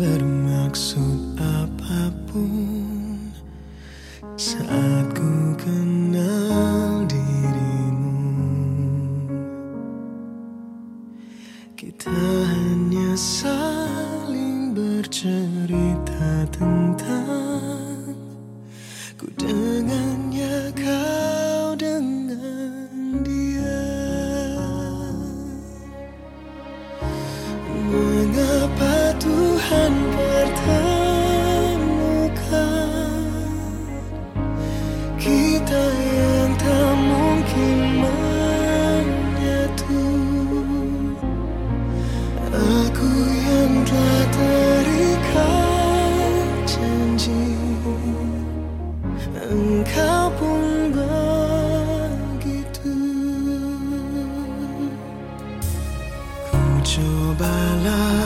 bermaksud apa pun saat ku kenal dirimu. Kita hanya saling bercerita tentang by.